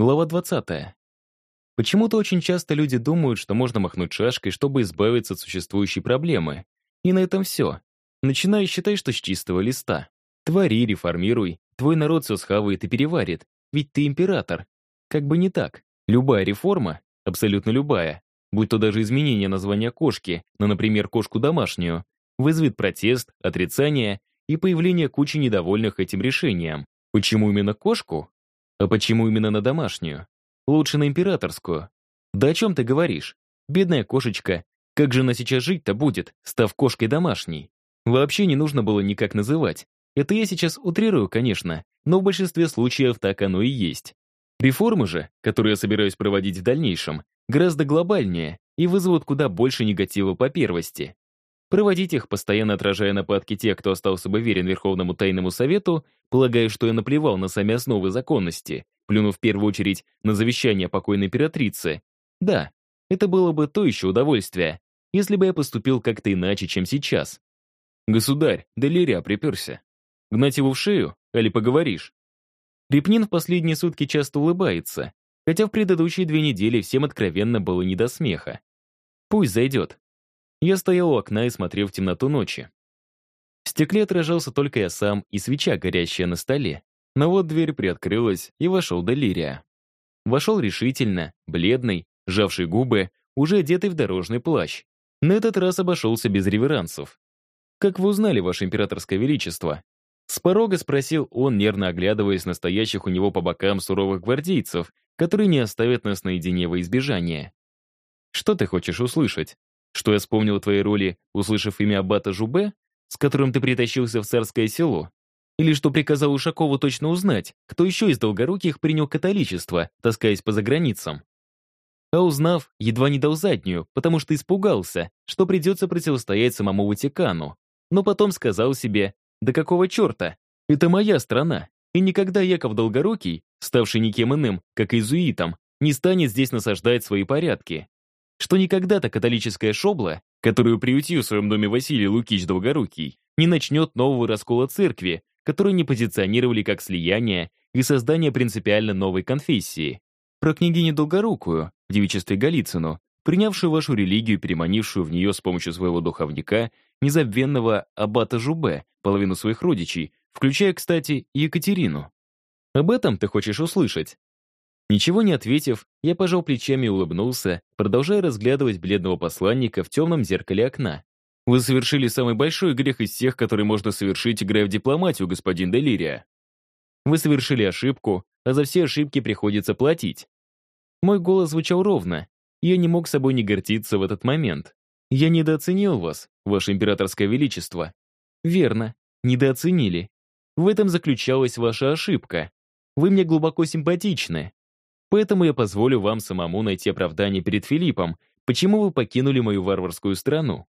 Глава 20. Почему-то очень часто люди думают, что можно махнуть шашкой, чтобы избавиться от существующей проблемы. И на этом все. Начинай считать, что с чистого листа. Твори, реформируй, твой народ все схавает и переварит, ведь ты император. Как бы не так. Любая реформа, абсолютно любая, будь то даже изменение названия кошки на, например, кошку домашнюю, вызовет протест, отрицание и появление кучи недовольных этим решением. Почему именно кошку? А почему именно на домашнюю? Лучше на императорскую. Да о чем ты говоришь? Бедная кошечка. Как же она сейчас жить-то будет, став кошкой домашней? Вообще не нужно было никак называть. Это я сейчас утрирую, конечно, но в большинстве случаев так оно и есть. Реформы же, которые я собираюсь проводить в дальнейшем, гораздо глобальнее и вызовут куда больше негатива по первости. Проводить их, постоянно отражая нападки тех, кто остался бы верен Верховному Тайному Совету, полагая, что я наплевал на сами основы законности, плюнув в первую очередь на завещание покойной императрицы. Да, это было бы то еще удовольствие, если бы я поступил как-то иначе, чем сейчас. Государь, Делиря приперся. Гнать его в шею, али поговоришь? Репнин в последние сутки часто улыбается, хотя в предыдущие две недели всем откровенно было не до смеха. Пусть зайдет. Я стоял у окна и смотрел в темноту ночи. В стекле отражался только я сам и свеча, горящая на столе. Но вот дверь приоткрылась, и вошел Делирия. Вошел решительно, бледный, сжавший губы, уже одетый в дорожный плащ. На этот раз обошелся без реверансов. «Как вы узнали, Ваше Императорское Величество?» С порога спросил он, нервно оглядываясь на стоящих у него по бокам суровых гвардейцев, которые не оставят нас наедине во избежание. «Что ты хочешь услышать? Что я вспомнил о твоей роли, услышав имя Аббата Жубе, с которым ты притащился в царское село? Или что приказал Ушакову точно узнать, кто еще из долгоруких принял католичество, таскаясь по заграницам? А узнав, едва не дал заднюю, потому что испугался, что придется противостоять самому Ватикану. Но потом сказал себе, да какого черта? Это моя страна, и никогда Яков Долгорукий, ставший никем иным, как иезуитом, не станет здесь насаждать свои порядки. Что никогда-то католическая шобла, которую приютил в своем доме Василий Лукич Долгорукий, не начнет нового раскола церкви, которые не позиционировали как слияние и создание принципиально новой конфессии. Про княгиню Долгорукую, в девичестве Голицыну, принявшую вашу религию и переманившую в нее с помощью своего духовника, незабвенного аббата Жубе, половину своих родичей, включая, кстати, Екатерину. Об этом ты хочешь услышать? Ничего не ответив, я пожал плечами и улыбнулся, продолжая разглядывать бледного посланника в темном зеркале окна. Вы совершили самый большой грех из всех, который можно совершить, играя в дипломатию, господин Делирия. Вы совершили ошибку, а за все ошибки приходится платить. Мой голос звучал ровно, я не мог собой не гордиться в этот момент. Я недооценил вас, ваше императорское величество. Верно, недооценили. В этом заключалась ваша ошибка. Вы мне глубоко симпатичны. Поэтому я позволю вам самому найти оправдание перед Филиппом, почему вы покинули мою варварскую страну.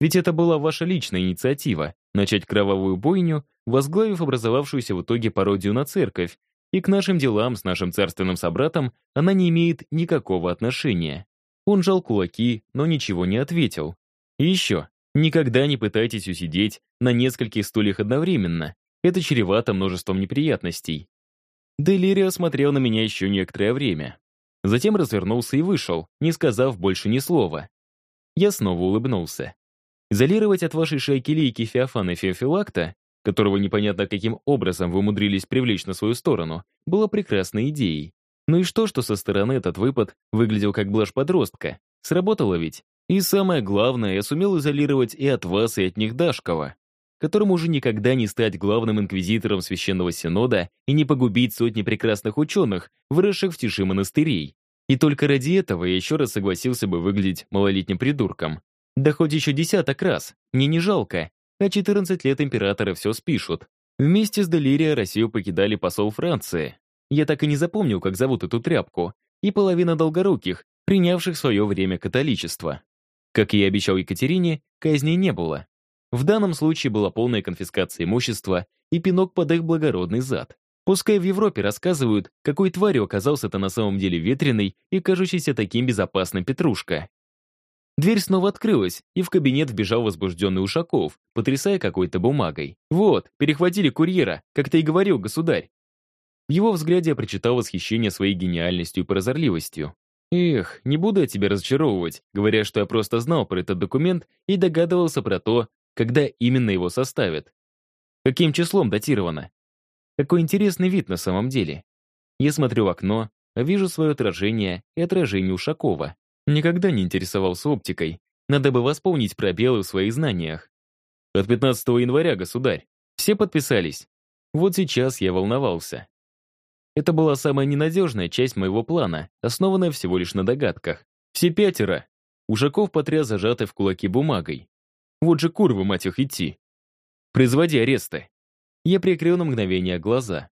Ведь это была ваша личная инициатива — начать кровавую бойню, возглавив образовавшуюся в итоге пародию на церковь, и к нашим делам с нашим царственным собратом она не имеет никакого отношения. Он жал кулаки, но ничего не ответил. И еще, никогда не пытайтесь усидеть на нескольких стульях одновременно. Это чревато множеством неприятностей. Делирия смотрел на меня еще некоторое время. Затем развернулся и вышел, не сказав больше ни слова. Я снова улыбнулся. Изолировать от вашей шайки лейки Феофана Феофилакта, которого непонятно каким образом вы умудрились привлечь на свою сторону, было прекрасной идеей. Ну и что, что со стороны этот выпад выглядел как блажь подростка? Сработало ведь? И самое главное, я сумел изолировать и от вас, и от них Дашкова, которому уже никогда не стать главным инквизитором Священного Синода и не погубить сотни прекрасных ученых, выросших в тиши монастырей. И только ради этого я еще раз согласился бы выглядеть малолетним придурком. Да хоть еще десяток раз, мне не жалко. А 14 лет императора все спишут. Вместе с Делирия Россию покидали посол Франции. Я так и не запомнил, как зовут эту тряпку, и половина долгоруких, принявших свое время католичество. Как я и обещал Екатерине, казни не было. В данном случае была полная конфискация имущества и пинок под их благородный зад. Пускай в Европе рассказывают, какой тварью оказался-то на самом деле ветреный и кажущийся таким безопасным Петрушка. Дверь снова открылась, и в кабинет вбежал возбужденный Ушаков, потрясая какой-то бумагой. «Вот, перехватили курьера, как ты и говорил, государь». В его взгляде я прочитал восхищение своей гениальностью и прозорливостью. Эх, не буду я тебя разочаровывать, говоря, что я просто знал про этот документ и догадывался про то, когда именно его составят. Каким числом датировано? Какой интересный вид на самом деле. Я смотрю в окно, вижу свое отражение и отражение Ушакова. Никогда не интересовался оптикой. Надо бы восполнить пробелы в своих знаниях. От 15 января, государь. Все подписались. Вот сейчас я волновался. Это была самая ненадежная часть моего плана, основанная всего лишь на догадках. Все пятеро. Ушаков потряс зажатой в кулаке бумагой. Вот же курвы, мать их, идти. Производи аресты. Я прикрыл на мгновение глаза.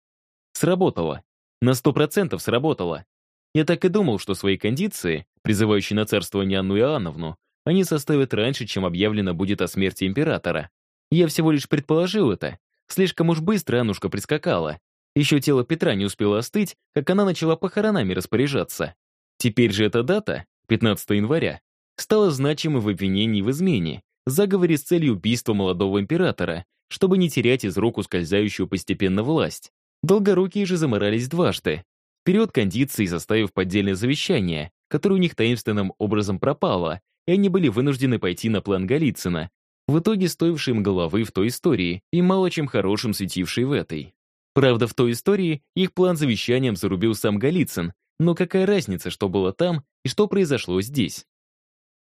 Сработало. На сто процентов сработало. Я так и думал, что свои кондиции, призывающие на царствование Анну Иоанновну, они составят раньше, чем объявлено будет о смерти императора. Я всего лишь предположил это. Слишком уж быстро Аннушка прискакала. Еще тело Петра не успело остыть, как она начала похоронами распоряжаться. Теперь же эта дата, 15 января, стала значимой в обвинении в измене, заговоре с целью убийства молодого императора, чтобы не терять из рук ускользающую постепенно власть. Долгорукие же заморались дважды. Вперед кондиции, составив поддельное завещание, которое у них таинственным образом пропало, и они были вынуждены пойти на план Голицына, в итоге стоивший им головы в той истории и мало чем хорошим светивший в этой. Правда, в той истории их план завещанием зарубил сам Голицын, но какая разница, что было там и что произошло здесь?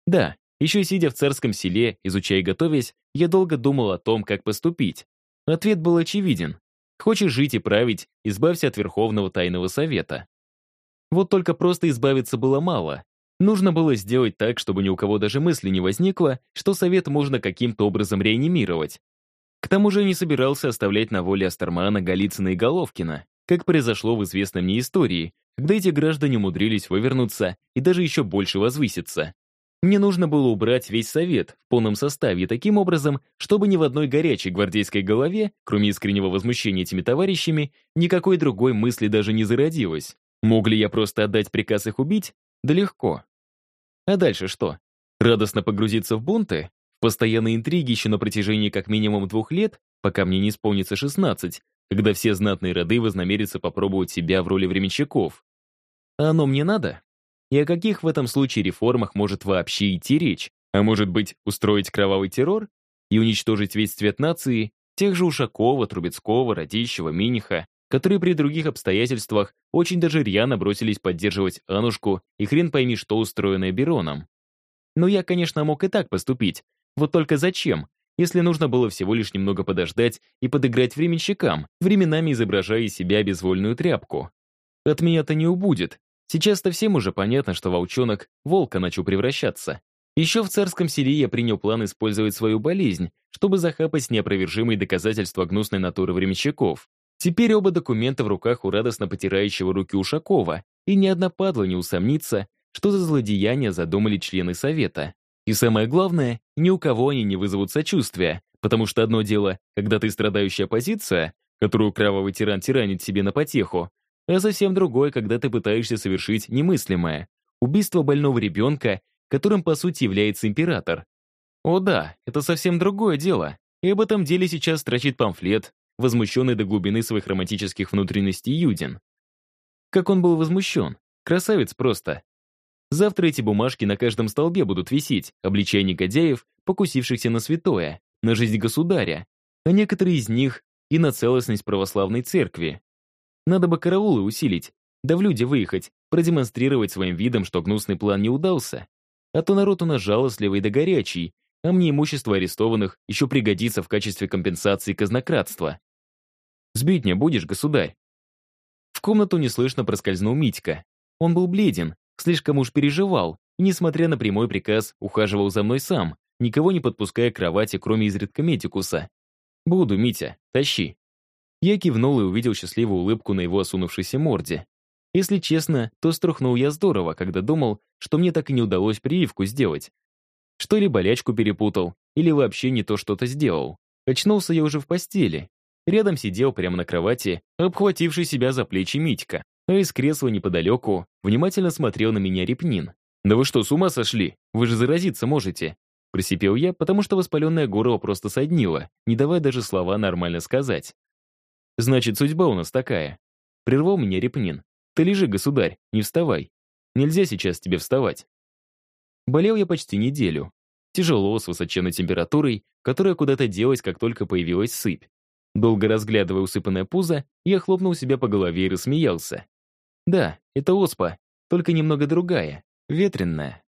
Да, еще сидя в царском селе, изучая и готовясь, я долго думал о том, как поступить. Ответ был очевиден. Хочешь жить и править, избавься от Верховного Тайного Совета. Вот только просто избавиться было мало. Нужно было сделать так, чтобы ни у кого даже мысли не возникло, что Совет можно каким-то образом реанимировать. К тому же не собирался оставлять на воле Астермана, Голицына и Головкина, как произошло в известной мне истории, когда эти граждане умудрились вывернуться и даже еще больше возвыситься. Мне нужно было убрать весь совет в полном составе таким образом, чтобы ни в одной горячей гвардейской голове, кроме искреннего возмущения этими товарищами, никакой другой мысли даже не зародилось. Мог ли я просто отдать приказ их убить? Да легко. А дальше что? Радостно погрузиться в бунты? В постоянные интриги еще на протяжении как минимум двух лет, пока мне не исполнится 16, когда все знатные роды вознамерятся попробовать себя в роли временщиков. А оно мне надо? И о каких в этом случае реформах может вообще идти речь? А может быть, устроить кровавый террор и уничтожить весь цвет нации, тех же Ушакова, Трубецкого, Радищева, Миниха, которые при других обстоятельствах очень даже рьяно бросились поддерживать Анушку и хрен пойми, что устроенное Бероном. Но я, конечно, мог и так поступить. Вот только зачем, если нужно было всего лишь немного подождать и подыграть временщикам, временами изображая из себя безвольную тряпку? От меня-то не убудет, Сейчас-то всем уже понятно, что волчонок волка начал превращаться. Еще в царском селе я принял план использовать свою болезнь, чтобы захапать неопровержимые доказательства гнусной натуры временщиков. Теперь оба документа в руках у радостно потирающего руки Ушакова, и ни одна падла не усомнится, что за злодеяния задумали члены Совета. И самое главное, ни у кого они не вызовут сочувствия, потому что одно дело, когда ты страдающая оппозиция, которую кровавый тиран тиранит себе на потеху, а совсем другое, когда ты пытаешься совершить немыслимое — убийство больного ребенка, которым, по сути, является император. О да, это совсем другое дело, и об этом деле сейчас строчит памфлет, возмущенный до глубины своих романтических внутренностей Юдин. Как он был возмущен. Красавец просто. Завтра эти бумажки на каждом столбе будут висеть, обличая негодяев, покусившихся на святое, на жизнь государя, а некоторые из них и на целостность православной церкви. Надо бы караулы усилить, да в люди выехать, продемонстрировать своим видом, что гнусный план не удался. А то народ у нас жалостливый да горячий, а мне имущество арестованных еще пригодится в качестве компенсации казнократства. «Сбить не будешь, государь?» В комнату неслышно проскользнул Митька. Он был бледен, слишком уж переживал, и, несмотря на прямой приказ, ухаживал за мной сам, никого не подпуская к кровати, кроме изредка медикуса. «Буду, Митя, тащи». Я кивнул и увидел счастливую улыбку на его осунувшейся морде. Если честно, то струхнул я здорово, когда думал, что мне так и не удалось прививку сделать. Что ли болячку перепутал, или вообще не то что-то сделал. Очнулся я уже в постели. Рядом сидел прямо на кровати, обхвативший себя за плечи Митька, а из кресла неподалеку внимательно смотрел на меня Репнин. «Да вы что, с ума сошли? Вы же заразиться можете!» Просипел я, потому что воспаленное горло просто соднило, не давая даже слова нормально сказать. Значит, судьба у нас такая. прервал меня Репнин. «Ты лежи, государь, не вставай. Нельзя сейчас тебе вставать». Болел я почти неделю. Тяжело, с высоченной температурой, которая куда-то делась, как только появилась сыпь. Долго разглядывая усыпанное пузо, я хлопнул себя по голове и рассмеялся. Да, это оспа, только немного другая, ветренная.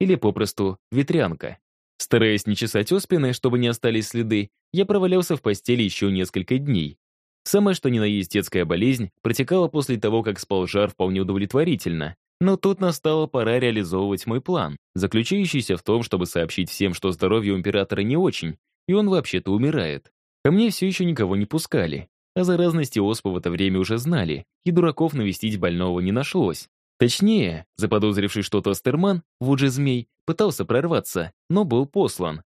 Или попросту ветрянка. Стараясь не чесать оспины, чтобы не остались следы, я провалялся в постели еще несколько дней. Самое что ни на есть детская болезнь протекала после того, как спал жар вполне удовлетворительно. Но тут настала пора реализовывать мой план, заключающийся в том, чтобы сообщить всем, что здоровье у императора не очень, и он вообще-то умирает. Ко мне все еще никого не пускали. О заразности оспы в это время уже знали, и дураков навестить больного не нашлось. Точнее, заподозривший что-то Астерман, Вуджи Змей, пытался прорваться, но был послан.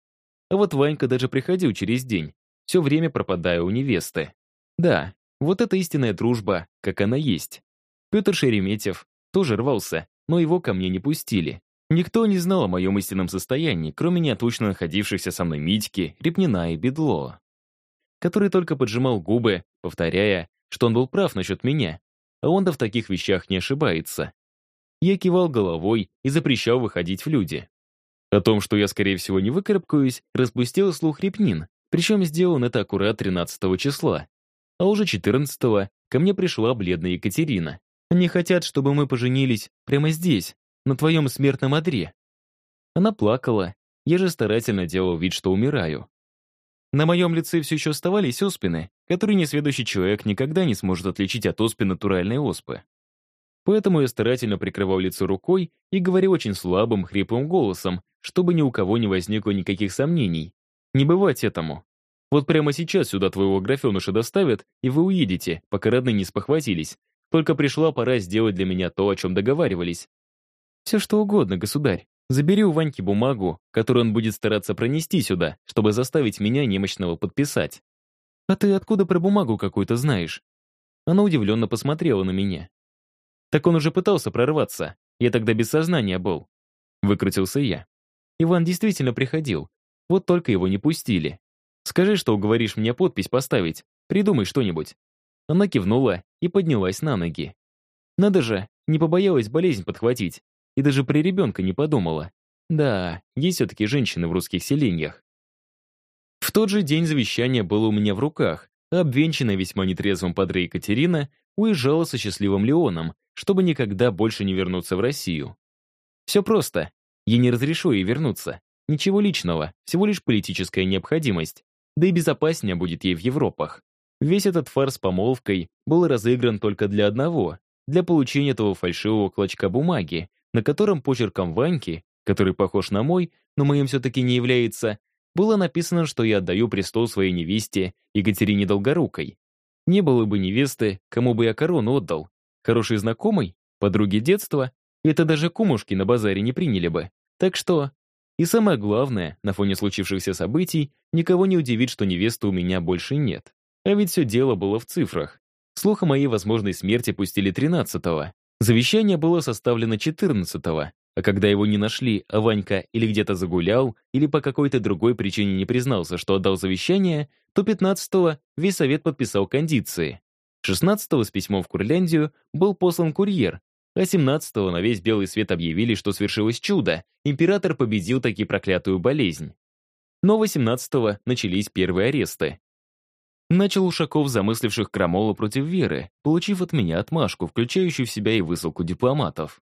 А вот Ванька даже приходил через день, все время пропадая у невесты. Да, вот это истинная дружба, как она есть. Петр Шереметьев тоже рвался, но его ко мне не пустили. Никто не знал о моем истинном состоянии, кроме неотлучно находившихся со мной Митьки, Репнина и Бедло, который только поджимал губы, повторяя, что он был прав насчет меня, а он-то в таких вещах не ошибается. Я кивал головой и запрещал выходить в люди. О том, что я, скорее всего, не выкарабкаюсь, распустил слух Репнин, причем сделан это аккурат 13 числа. А уже 14 ко мне пришла бледная Екатерина. Они хотят, чтобы мы поженились прямо здесь, на твоем смертном одре. Она плакала, я же старательно делал вид, что умираю. На моем лице все еще оставались оспины, которые несведущий человек никогда не сможет отличить от оспы натуральной оспы. Поэтому я старательно прикрывал лицо рукой и говорил очень слабым, хриплым голосом, чтобы ни у кого не возникло никаких сомнений. Не бывать этому. Вот прямо сейчас сюда твоего графеныша доставят, и вы уедете, пока родные не спохватились. Только пришла пора сделать для меня то, о чем договаривались. Все что угодно, государь. Забери у Ваньки бумагу, которую он будет стараться пронести сюда, чтобы заставить меня немощного подписать. А ты откуда про бумагу какую-то знаешь? Она удивленно посмотрела на меня. Так он уже пытался прорваться. Я тогда без сознания был. Выкрутился я. Иван действительно приходил. Вот только его не пустили. Скажи, что уговоришь мне подпись поставить. Придумай что-нибудь. Она кивнула и поднялась на ноги. Надо же, не побоялась болезнь подхватить. И даже при ребенка не подумала. Да, есть все-таки женщины в русских селениях. В тот же день завещание было у меня в руках, а обвенчанная весьма нетрезвым падре Екатерина уезжала со счастливым Леоном, чтобы никогда больше не вернуться в Россию. Все просто. Я не разрешу ей вернуться. Ничего личного, всего лишь политическая необходимость. Да и безопаснее будет ей в Европах. Весь этот фарс помолвкой был разыгран только для одного, для получения этого фальшивого клочка бумаги, на котором почерком Ваньки, который похож на мой, но моим все-таки не является, было написано, что я отдаю престол своей невесте Екатерине Долгорукой. Не было бы невесты, кому бы я корону отдал. Хороший знакомый, подруги детства, это даже кумушки на базаре не приняли бы. Так что... И самое главное, на фоне случившихся событий, никого не удивит, что невесты у меня больше нет. А ведь все дело было в цифрах. Слух о моей возможной смерти пустили 13-го. Завещание было составлено 14-го, а когда его не нашли, а Ванька или где-то загулял, или по какой-то другой причине не признался, что отдал завещание, то 15-го весь совет подписал кондиции. 16-го с письмом в Курляндию был послан курьер, а 17-го на весь белый свет объявили, что свершилось чудо, император победил таки проклятую болезнь. Но 18-го начались первые аресты. Начал Ушаков, замысливших крамолу против Веры, получив от меня отмашку, включающую в себя и высылку дипломатов.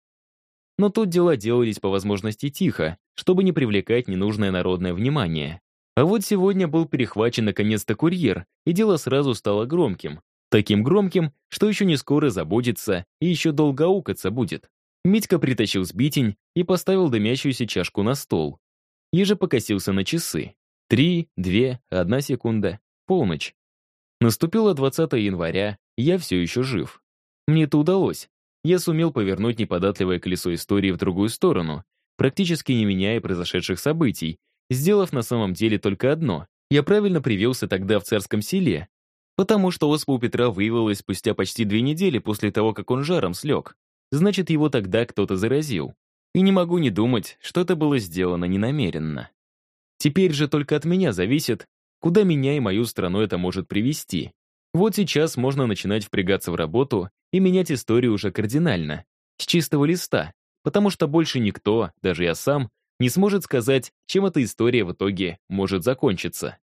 Но тут дела делались по возможности тихо, чтобы не привлекать ненужное народное внимание. А вот сегодня был перехвачен наконец-то курьер, и дело сразу стало громким. Таким громким, что еще не скоро забудется и еще долго аукаться будет. Митька притащил сбитень и поставил дымящуюся чашку на стол. Еже покосился на часы. Три, две, одна секунда, полночь. Наступило 20 января, я все еще жив. Мне это удалось. Я сумел повернуть неподатливое колесо истории в другую сторону, практически не меняя произошедших событий, сделав на самом деле только одно. Я правильно привелся тогда в царском селе, потому что оспа у Петра выявилась спустя почти две недели после того, как он жаром слег. Значит, его тогда кто-то заразил. И не могу не думать, что это было сделано ненамеренно. Теперь же только от меня зависит, Куда меня и мою страну это может привести? Вот сейчас можно начинать впрягаться в работу и менять историю уже кардинально, с чистого листа, потому что больше никто, даже я сам, не сможет сказать, чем эта история в итоге может закончиться.